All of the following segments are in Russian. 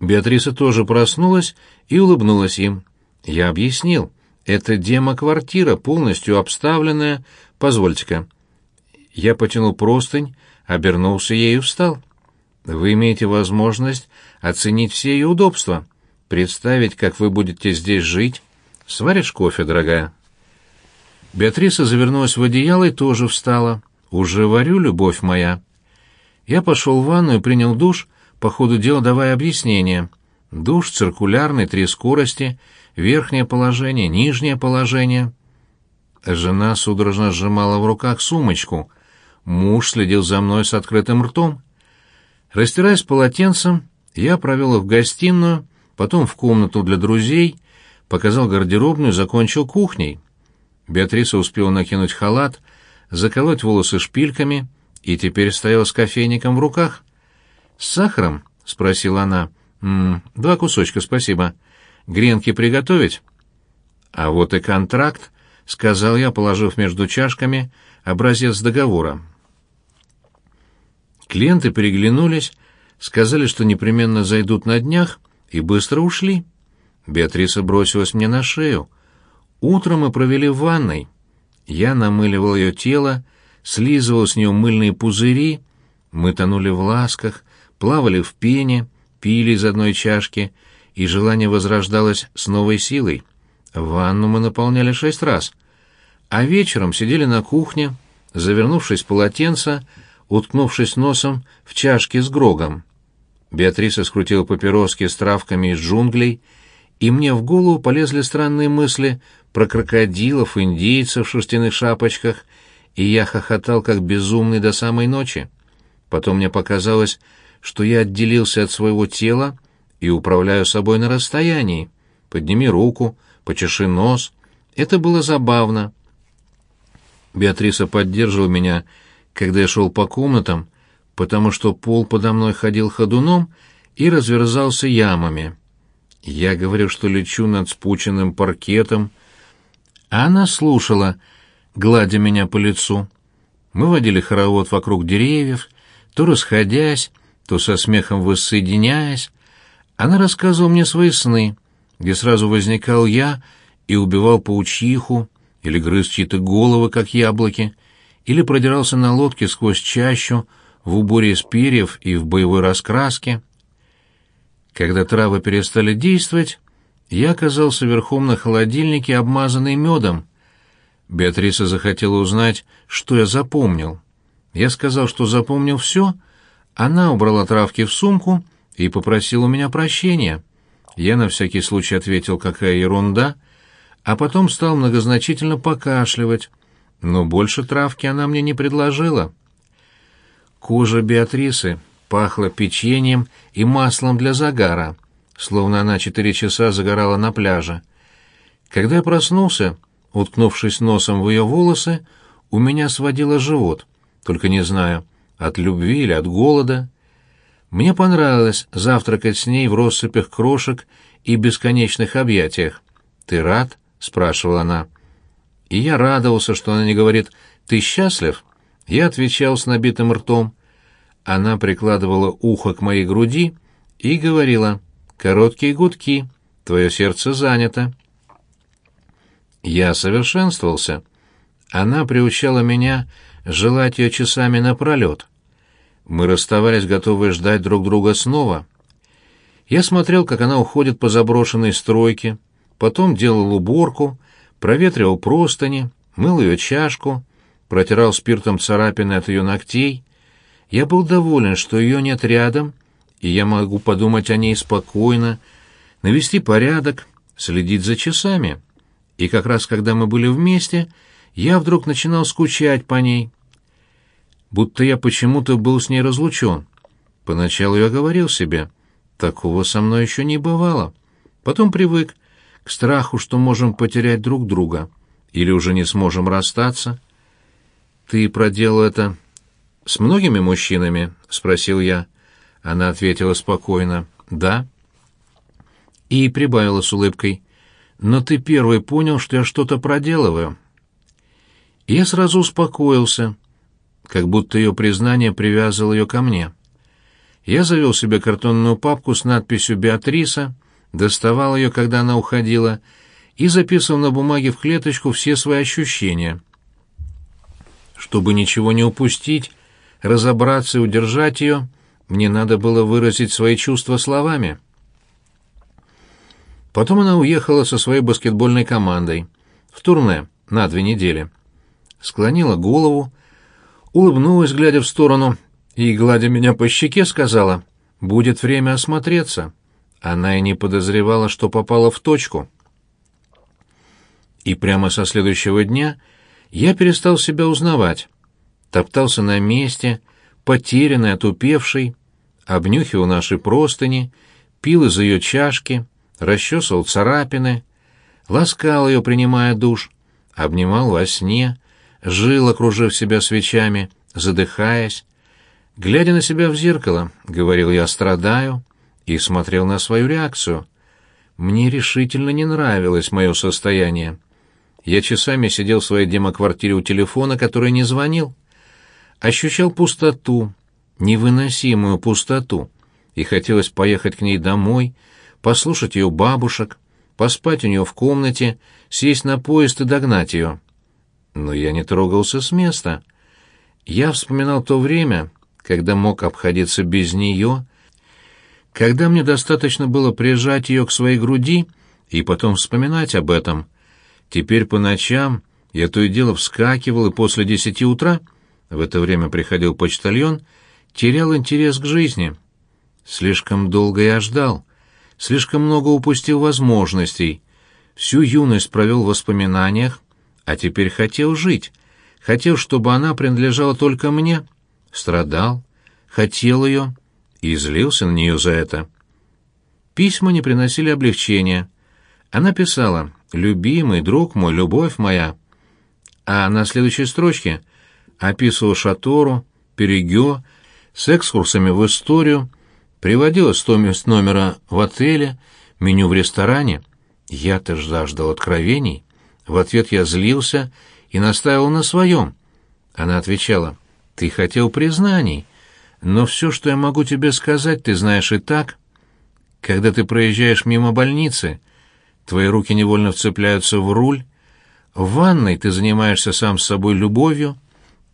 Беатриса тоже проснулась и улыбнулась им. Я объяснил. Это демо-квартира, полностью обставленная. Позвольте-ка. Я потянул простынь, обернулся ею и встал. Вы имеете возможность оценить все ее удобства, представить, как вы будете здесь жить. Сваришь кофе, дорогая?» Беатриса завернулась в одеяло и тоже встала. «Уже варю, любовь моя». Я пошел в ванную принял душ, по ходу дела давая объяснение. Душ циркулярный, три скорости, верхнее положение, нижнее положение. Жена судорожно сжимала в руках сумочку. Муж следил за мной с открытым ртом. Растираясь полотенцем, я провел их в гостиную, потом в комнату для друзей, показал гардеробную, закончил кухней. Беатриса успела накинуть халат, заколоть волосы шпильками и теперь стояла с кофейником в руках. «С сахаром?» — спросила она. «М -м, «Два кусочка, спасибо. Гренки приготовить?» «А вот и контракт», — сказал я, положив между чашками образец договора. Клиенты переглянулись, сказали, что непременно зайдут на днях, и быстро ушли. Беатриса бросилась мне на шею. Утром мы провели в ванной. Я намыливал ее тело, слизывал с нее мыльные пузыри, мы тонули в ласках, плавали в пене, пили из одной чашки, и желание возрождалось с новой силой. Ванну мы наполняли шесть раз, а вечером сидели на кухне, завернувшись в полотенце, уткнувшись носом в чашке с грогом. Беатриса скрутила папироски с травками из джунглей, и мне в голову полезли странные мысли про крокодилов, индейцев в шерстяных шапочках, и я хохотал как безумный до самой ночи. Потом мне показалось, что я отделился от своего тела и управляю собой на расстоянии. Подними руку, почеши нос. Это было забавно. Беатриса поддерживала меня, когда я шел по комнатам, потому что пол подо мной ходил ходуном и разверзался ямами. Я говорил, что лечу над спученным паркетом, а она слушала, гладя меня по лицу. Мы водили хоровод вокруг деревьев, то расходясь, то со смехом воссоединяясь. Она рассказывала мне свои сны, где сразу возникал я и убивал паучиху, или грыз чьи-то головы, как яблоки, или продирался на лодке сквозь чащу, в уборе из перьев и в боевой раскраске. Когда травы перестали действовать, я оказался верхом на холодильнике, обмазанный медом. Беатриса захотела узнать, что я запомнил. Я сказал, что запомнил все. Она убрала травки в сумку и попросила у меня прощения. Я на всякий случай ответил, какая ерунда, а потом стал многозначительно покашливать, но больше травки она мне не предложила. Кожа Беатрисы пахла печеньем и маслом для загара, словно она четыре часа загорала на пляже. Когда я проснулся, уткнувшись носом в ее волосы, у меня сводило живот, только не знаю, от любви или от голода. Мне понравилось завтракать с ней в россыпях крошек и бесконечных объятиях. «Ты рад?» — спрашивала она. И я радовался, что она не говорит «ты счастлив?» Я отвечал с набитым ртом. Она прикладывала ухо к моей груди и говорила «Короткие гудки, твое сердце занято». Я совершенствовался. Она приучала меня желать ее часами напролет. Мы расставались, готовые ждать друг друга снова. Я смотрел, как она уходит по заброшенной стройке, потом делал уборку, проветривал простыни, мыл ее чашку, протирал спиртом царапины от ее ногтей. Я был доволен, что ее нет рядом, и я могу подумать о ней спокойно, навести порядок, следить за часами. И как раз когда мы были вместе, я вдруг начинал скучать по ней. Будто я почему-то был с ней разлучен. Поначалу я говорил себе, такого со мной еще не бывало. Потом привык к страху, что можем потерять друг друга или уже не сможем расстаться. «Ты проделал это с многими мужчинами?» — спросил я. Она ответила спокойно. «Да». И прибавила с улыбкой. «Но ты первый понял, что я что-то проделываю». я сразу успокоился, как будто ее признание привязывало ее ко мне. Я завел себе картонную папку с надписью «Беатриса», доставал ее, когда она уходила, и записывал на бумаге в клеточку все свои ощущения. Чтобы ничего не упустить, разобраться и удержать ее, мне надо было выразить свои чувства словами. Потом она уехала со своей баскетбольной командой в турне на две недели. Склонила голову, улыбнулась, глядя в сторону, и, гладя меня по щеке, сказала, «Будет время осмотреться». Она и не подозревала, что попала в точку. И прямо со следующего дня я перестал себя узнавать. Топтался на месте, потерянный, отупевший, обнюхивал наши простыни, пил из ее чашки, расчесывал царапины, ласкал ее, принимая душ, обнимал во сне, жил, окружив себя свечами, задыхаясь. Глядя на себя в зеркало, говорил я «страдаю» и смотрел на свою реакцию. Мне решительно не нравилось мое состояние. Я часами сидел в своей демоквартире у телефона, который не звонил. Ощущал пустоту, невыносимую пустоту, и хотелось поехать к ней домой, послушать ее бабушек, поспать у нее в комнате, сесть на поезд и догнать ее. Но я не трогался с места. Я вспоминал то время, когда мог обходиться без нее, когда мне достаточно было прижать ее к своей груди и потом вспоминать об этом. Теперь по ночам я то и дело вскакивал, и после десяти утра, в это время приходил почтальон, терял интерес к жизни. Слишком долго я ждал, слишком много упустил возможностей, всю юность провел в воспоминаниях, а теперь хотел жить, хотел, чтобы она принадлежала только мне, страдал, хотел ее и злился на нее за это. Письма не приносили облегчения. Она писала «Любимый, друг мой, любовь моя», а на следующей строчке описывала Шатору, Перегё, с экскурсами в историю, приводила стоимость номера в отеле, меню в ресторане. Я-то жаждал откровений. В ответ я злился и настаивал на своем. Она отвечала, «Ты хотел признаний, но все, что я могу тебе сказать, ты знаешь и так. Когда ты проезжаешь мимо больницы, твои руки невольно вцепляются в руль, в ванной ты занимаешься сам с собой любовью,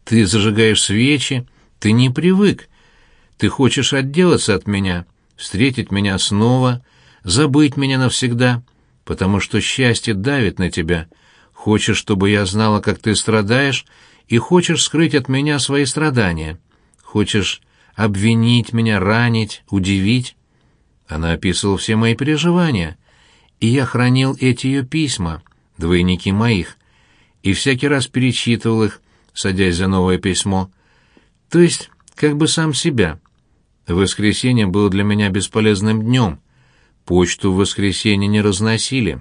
ты зажигаешь свечи, ты не привык, ты хочешь отделаться от меня, встретить меня снова, забыть меня навсегда, потому что счастье давит на тебя — Хочешь, чтобы я знала, как ты страдаешь, и хочешь скрыть от меня свои страдания. Хочешь обвинить меня, ранить, удивить. Она описывала все мои переживания, и я хранил эти ее письма, двойники моих, и всякий раз перечитывал их, садясь за новое письмо. То есть, как бы сам себя. Воскресенье было для меня бесполезным днем. Почту в воскресенье не разносили.